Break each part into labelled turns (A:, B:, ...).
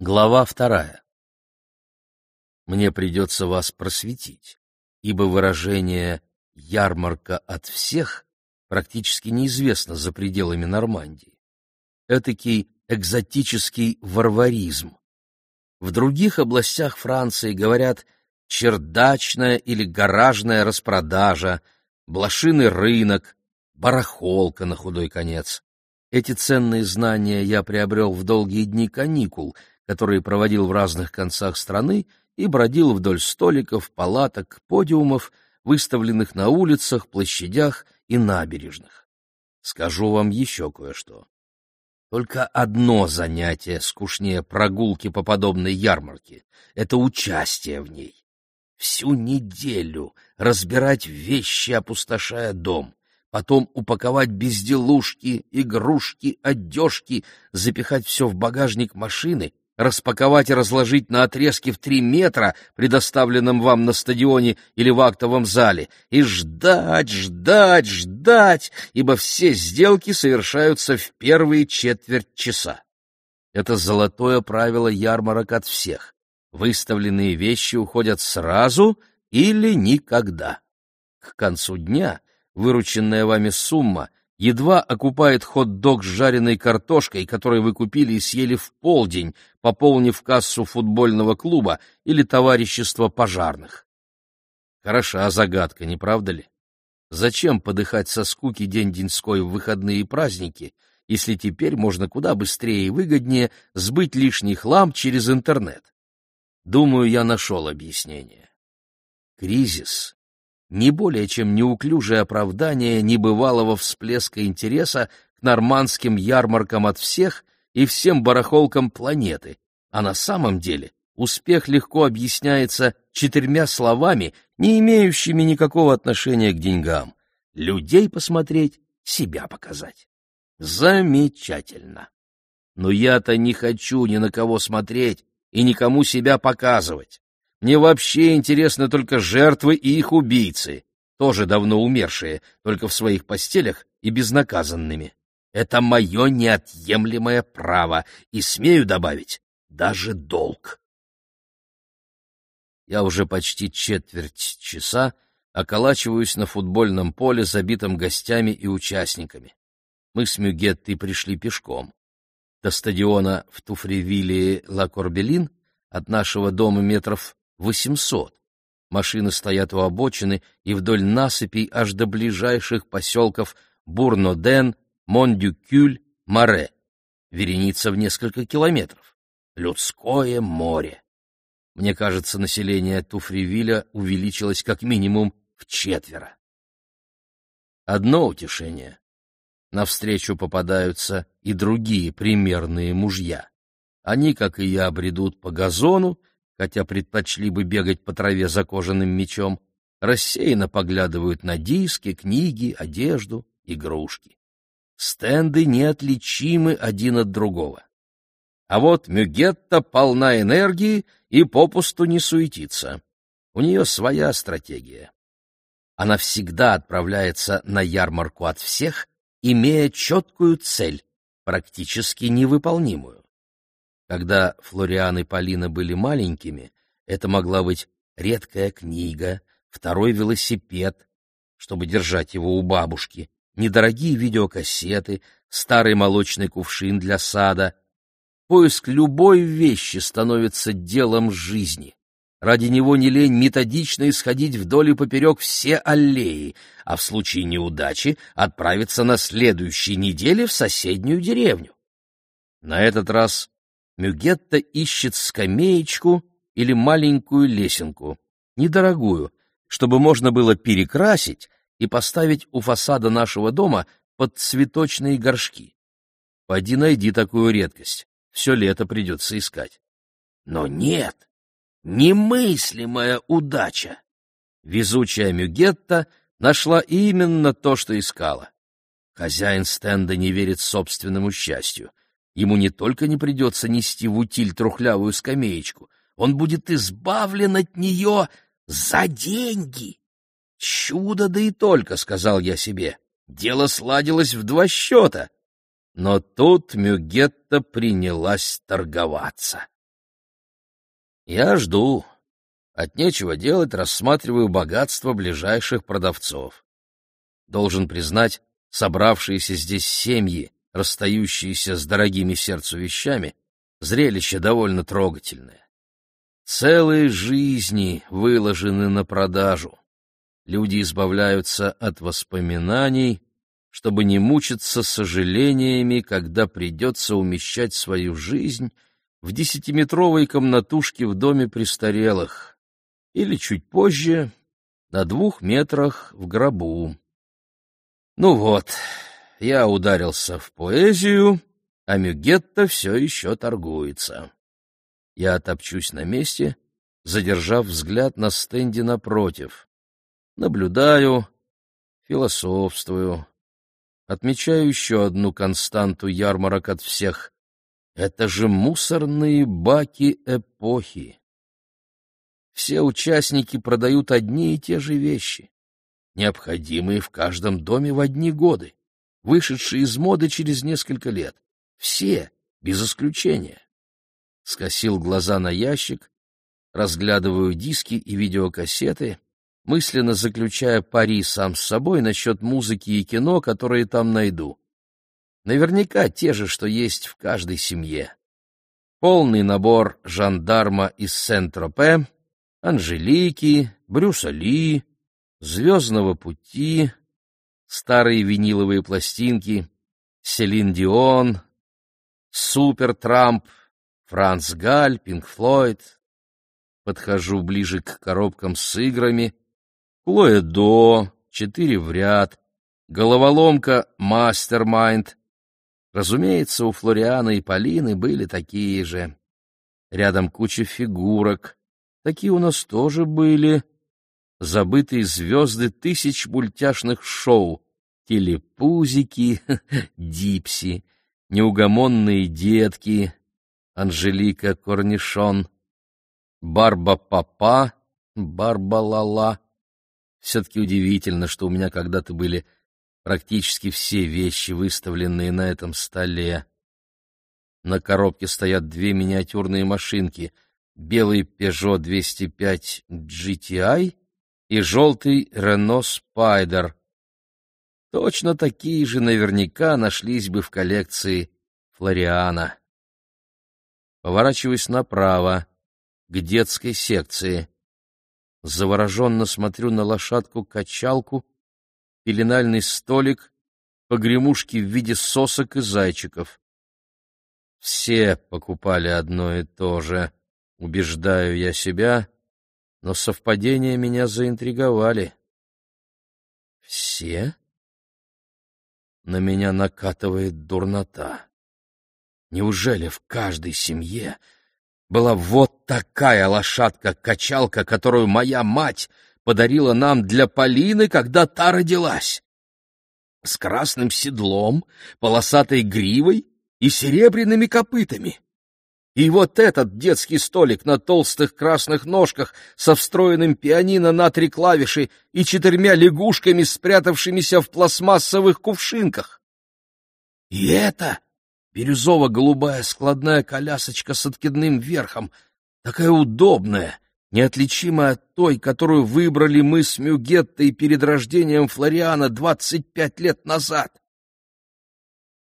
A: Глава вторая. Мне придется вас просветить, ибо выражение «ярмарка от всех» практически неизвестно за пределами Нормандии. Этакий экзотический варваризм. В других областях Франции говорят чердачная или гаражная распродажа, блошиный рынок, барахолка на худой конец. Эти ценные знания я приобрел в долгие дни каникул — который проводил в разных концах страны и бродил вдоль столиков, палаток, подиумов, выставленных на улицах, площадях и набережных. Скажу вам еще кое-что. Только одно занятие скучнее прогулки по подобной ярмарке — это участие в ней. Всю неделю разбирать вещи, опустошая дом, потом упаковать безделушки, игрушки, одежки, запихать все в багажник машины распаковать и разложить на отрезке в три метра, предоставленном вам на стадионе или в актовом зале, и ждать, ждать, ждать, ибо все сделки совершаются в первые четверть часа. Это золотое правило ярмарок от всех. Выставленные вещи уходят сразу или никогда. К концу дня вырученная вами сумма едва окупает хот-дог с жареной картошкой, который вы купили и съели в полдень, пополнив кассу футбольного клуба или товарищества пожарных. Хороша загадка, не правда ли? Зачем подыхать со скуки день-деньской в выходные и праздники, если теперь можно куда быстрее и выгоднее сбыть лишний хлам через интернет? Думаю, я нашел объяснение. Кризис не более чем неуклюжее оправдание небывалого всплеска интереса к нормандским ярмаркам от всех и всем барахолкам планеты, а на самом деле успех легко объясняется четырьмя словами, не имеющими никакого отношения к деньгам. Людей посмотреть, себя показать. Замечательно. Но я-то не хочу ни на кого смотреть и никому себя показывать. Мне вообще интересны только жертвы и их убийцы, тоже давно умершие, только в своих постелях и безнаказанными. Это мое неотъемлемое право, и, смею добавить, даже долг. Я уже почти четверть часа околачиваюсь на футбольном поле, забитом гостями и участниками. Мы с Мюгеттой пришли пешком. До стадиона в Туфревилле Ла-Корбелин от нашего дома метров восемьсот. Машины стоят у обочины и вдоль насыпей аж до ближайших поселков Бурноден, Мондюкюль, Море. Вереница в несколько километров. Людское море. Мне кажется, население Туфривиля увеличилось как минимум в четверо. Одно утешение. Навстречу попадаются и другие примерные мужья. Они, как и я, бредут по газону хотя предпочли бы бегать по траве за кожаным мечом, рассеянно поглядывают на диски, книги, одежду, игрушки. Стенды неотличимы один от другого. А вот Мюгетта полна энергии и попусту не суетится. У нее своя стратегия. Она всегда отправляется на ярмарку от всех, имея четкую цель, практически невыполнимую. Когда Флориан и Полина были маленькими, это могла быть редкая книга, второй велосипед, чтобы держать его у бабушки, недорогие видеокассеты, старый молочный кувшин для сада. Поиск любой вещи становится делом жизни. Ради него не лень методично исходить вдоль и поперек все аллеи, а в случае неудачи отправиться на следующей неделе в соседнюю деревню. На этот раз Мюгетта ищет скамеечку или маленькую лесенку, недорогую, чтобы можно было перекрасить и поставить у фасада нашего дома под цветочные горшки. Пойди найди такую редкость, все лето придется искать. Но нет, немыслимая удача! Везучая Мюгетта нашла именно то, что искала. Хозяин стенда не верит собственному счастью. Ему не только не придется нести в утиль трухлявую скамеечку, он будет избавлен от нее за деньги. Чудо да и только, — сказал я себе, — дело сладилось в два счета. Но тут Мюгетта принялась торговаться. Я жду. От нечего делать рассматриваю богатство ближайших продавцов. Должен признать, собравшиеся здесь семьи, расстающиеся с дорогими сердцу вещами, зрелище довольно трогательное. Целые жизни выложены на продажу. Люди избавляются от воспоминаний, чтобы не мучиться сожалениями, когда придется умещать свою жизнь в десятиметровой комнатушке в доме престарелых или чуть позже на двух метрах в гробу. Ну вот, я ударился в поэзию, а Мюгетта все еще торгуется. Я топчусь на месте, задержав взгляд на стенде напротив. Наблюдаю, философствую, отмечаю еще одну константу ярмарок от всех. Это же мусорные баки эпохи. Все участники продают одни и те же вещи, необходимые в каждом доме в одни годы, вышедшие из моды через несколько лет. Все, без исключения. Скосил глаза на ящик, разглядываю диски и видеокассеты, мысленно заключая пари сам с собой насчет музыки и кино, которые там найду. Наверняка те же, что есть в каждой семье. Полный набор жандарма из Сент-Тропе, Анжелики, Брюса Ли, Звездного пути, старые виниловые пластинки, Селин Дион, Супер Трамп, Франц Галь, Пинк Флойд. Подхожу ближе к коробкам с играми. Хлоя До, четыре в ряд, головоломка Мастермайнд. Разумеется, у Флориана и Полины были такие же. Рядом куча фигурок, Такие у нас тоже были. Забытые звезды тысяч мультяшных шоу. Телепузики, Дипси, неугомонные детки, Анжелика Корнишон, Барба-папа, Барба-лала. Все-таки удивительно, что у меня когда-то были практически все вещи, выставленные на этом столе. На коробке стоят две миниатюрные машинки — белый Peugeot 205 GTI и желтый Renault Spider. Точно такие же наверняка нашлись бы в коллекции Флориана. Поворачиваюсь направо, к детской секции. Завороженно смотрю на лошадку-качалку, пеленальный столик, погремушки в виде сосок и зайчиков. Все покупали одно и то же. Убеждаю я себя, но совпадения меня заинтриговали. Все? На меня накатывает дурнота. Неужели в каждой семье была вот такая лошадка-качалка, которую моя мать подарила нам для Полины, когда та родилась? С красным седлом, полосатой гривой и серебряными копытами. И вот этот детский столик на толстых красных ножках со встроенным пианино на три клавиши и четырьмя лягушками, спрятавшимися в пластмассовых кувшинках. И это бирюзово-голубая складная колясочка с откидным верхом, такая удобная, неотличимая от той, которую выбрали мы с Мюгеттой перед рождением Флориана двадцать пять лет назад.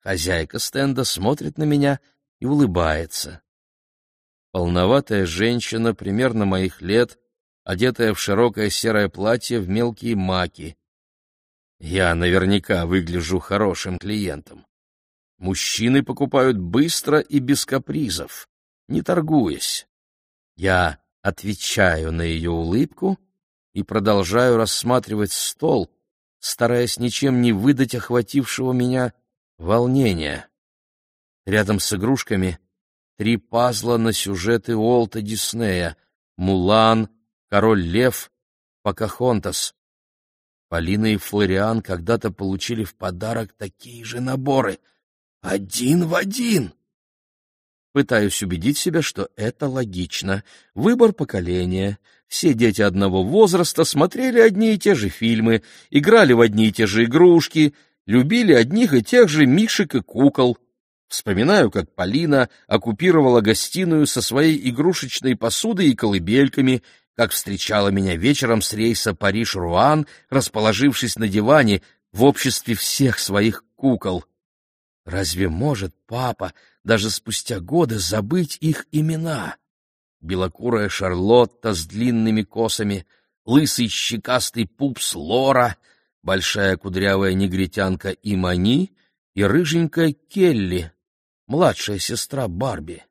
A: Хозяйка стенда смотрит на меня и улыбается. Полноватая женщина, примерно моих лет, одетая в широкое серое платье в мелкие маки. Я наверняка выгляжу хорошим клиентом. Мужчины покупают быстро и без капризов, не торгуясь. Я отвечаю на ее улыбку и продолжаю рассматривать стол, стараясь ничем не выдать охватившего меня волнения. Рядом с игрушками три пазла на сюжеты Уолта Диснея «Мулан», «Король Лев», «Покахонтас». Полина и Флориан когда-то получили в подарок такие же наборы. Один в один. Пытаюсь убедить себя, что это логично. Выбор поколения. Все дети одного возраста смотрели одни и те же фильмы, играли в одни и те же игрушки, любили одних и тех же мишек и кукол — Вспоминаю, как Полина оккупировала гостиную со своей игрушечной посудой и колыбельками, как встречала меня вечером с рейса Париж-Руан, расположившись на диване в обществе всех своих кукол. Разве может папа даже спустя годы забыть их имена? Белокурая Шарлотта с длинными косами, лысый щекастый пупс Лора, большая кудрявая негритянка Имани и рыженькая Келли, младшая сестра Барби.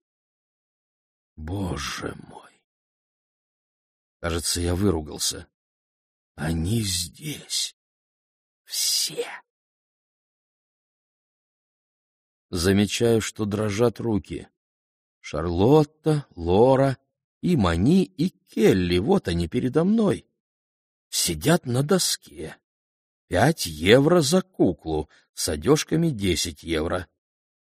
A: Боже мой! Кажется, я выругался. Они здесь. Все. Замечаю, что дрожат руки. Шарлотта, Лора, и Мани, и Келли, вот они передо мной. Сидят на доске. Пять евро за куклу, с одежками десять евро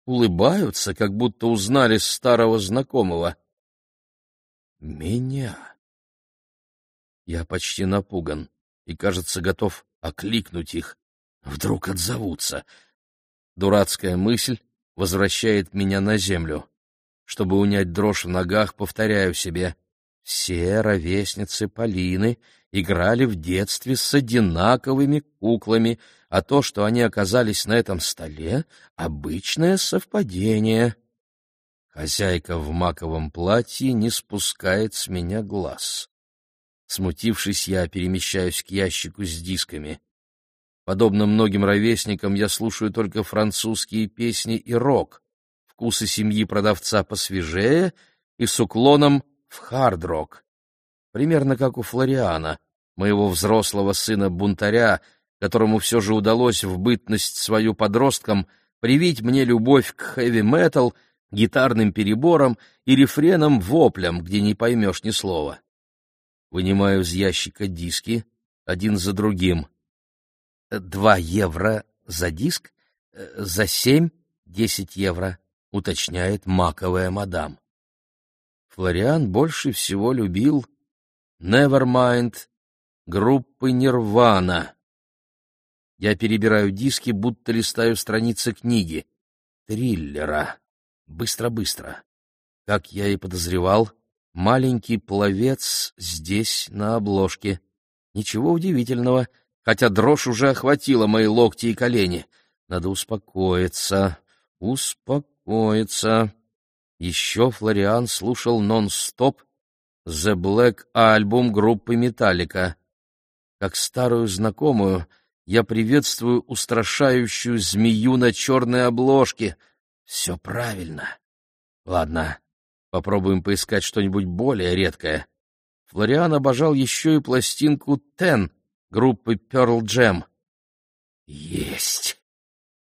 A: улыбаются, как будто узнали старого знакомого. Меня. Я почти напуган и, кажется, готов окликнуть их. Вдруг отзовутся. Дурацкая мысль возвращает меня на землю. Чтобы унять дрожь в ногах, повторяю себе. Все ровесницы Полины играли в детстве с одинаковыми куклами, а то, что они оказались на этом столе, — обычное совпадение. Хозяйка в маковом платье не спускает с меня глаз. Смутившись, я перемещаюсь к ящику с дисками. Подобно многим ровесникам, я слушаю только французские песни и рок, вкусы семьи продавца посвежее и с уклоном в хард-рок. Примерно как у Флориана, моего взрослого сына-бунтаря, которому все же удалось в бытность свою подростком привить мне любовь к хэви-метал, гитарным переборам и рефренам-воплям, где не поймешь ни слова. Вынимаю из ящика диски, один за другим. «Два евро за диск? За семь — десять евро», — уточняет маковая мадам. Флориан больше всего любил «Nevermind» группы «Нирвана». Я перебираю диски, будто листаю страницы книги. Триллера. Быстро-быстро. Как я и подозревал, маленький пловец здесь, на обложке. Ничего удивительного, хотя дрожь уже охватила мои локти и колени. Надо успокоиться, успокоиться. Еще Флориан слушал нон-стоп «The Black Album» группы «Металлика». Как старую знакомую, я приветствую устрашающую змею на черной обложке. Все правильно. Ладно, попробуем поискать что-нибудь более редкое. Флориан обожал еще и пластинку «Тен» группы Pearl Jam. Есть!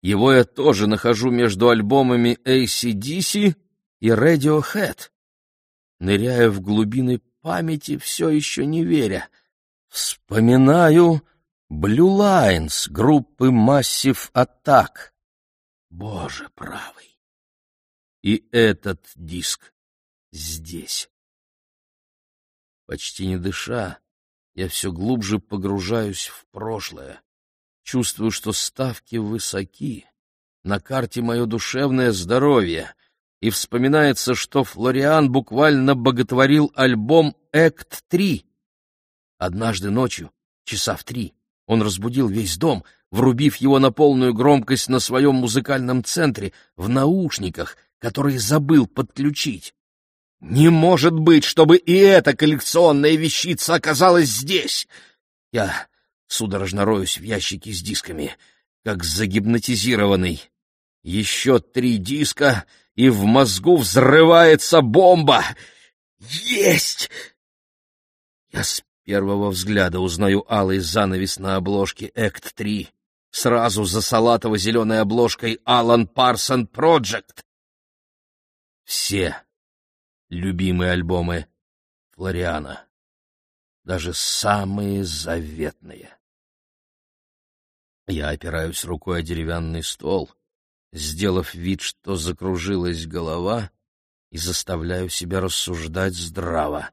A: Его я тоже нахожу между альбомами ACDC и Radiohead. Ныряя в глубины памяти, все еще не веря. Вспоминаю Blue Lines группы Massive Attack. Боже правый! И этот диск здесь. Почти не дыша, я все глубже погружаюсь в прошлое. Чувствую, что ставки высоки. На карте мое душевное здоровье — и вспоминается, что Флориан буквально боготворил альбом «Экт 3». Однажды ночью, часа в три, он разбудил весь дом, врубив его на полную громкость на своем музыкальном центре, в наушниках, которые забыл подключить. «Не может быть, чтобы и эта коллекционная вещица оказалась здесь!» Я судорожно роюсь в ящике с дисками, как загипнотизированный. Еще три диска, и в мозгу взрывается бомба. Есть! Я с первого взгляда узнаю алый занавес на обложке «Экт-3». Сразу за салатово-зеленой обложкой «Алан Парсон Проджект». Все любимые альбомы Флориана, даже самые заветные. Я опираюсь рукой о деревянный стол, сделав вид, что закружилась голова, и заставляю себя рассуждать здраво.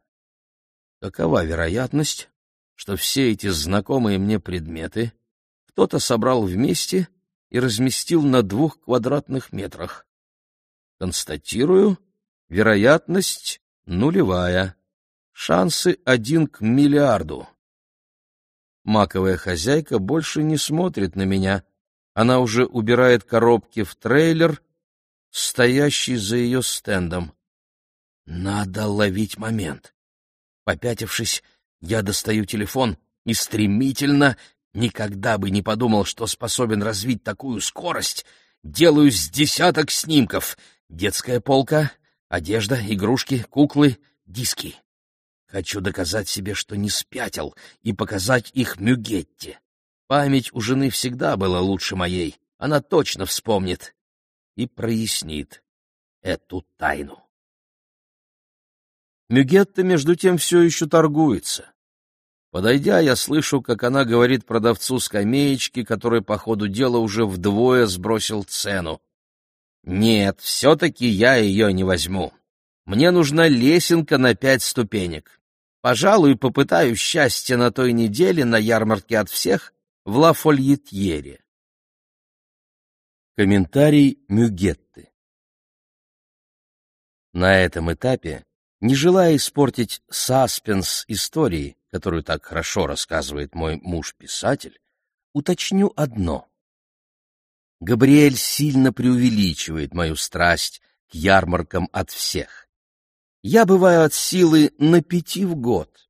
A: Какова вероятность, что все эти знакомые мне предметы кто-то собрал вместе и разместил на двух квадратных метрах? Констатирую, вероятность нулевая. Шансы один к миллиарду. Маковая хозяйка больше не смотрит на меня. Она уже убирает коробки в трейлер, стоящий за ее стендом. Надо ловить момент. Попятившись, я достаю телефон и стремительно, никогда бы не подумал, что способен развить такую скорость, делаю с десяток снимков. Детская полка, одежда, игрушки, куклы, диски. Хочу доказать себе, что не спятил, и показать их Мюгетте. Память у жены всегда была лучше моей, она точно вспомнит и прояснит эту тайну. Мюгетта, между тем, все еще торгуется. Подойдя, я слышу, как она говорит продавцу скамеечки, который по ходу дела уже вдвое сбросил цену. «Нет, все-таки я ее не возьму. Мне нужна лесенка на пять ступенек. Пожалуй, попытаюсь счастье на той неделе на ярмарке от всех в Ла Фольетьере». Комментарий Мюгетты На этом этапе, не желая испортить саспенс истории, которую так хорошо рассказывает мой муж-писатель, уточню одно. Габриэль сильно преувеличивает мою страсть к ярмаркам от всех. Я бываю от силы на пяти в год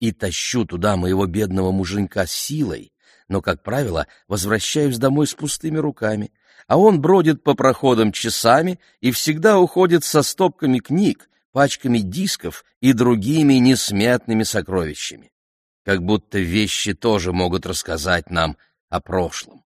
A: и тащу туда моего бедного муженька силой, но, как правило, возвращаюсь домой с пустыми руками, а он бродит по проходам часами и всегда уходит со стопками книг, пачками дисков и другими несметными сокровищами. Как будто вещи тоже могут рассказать нам о прошлом.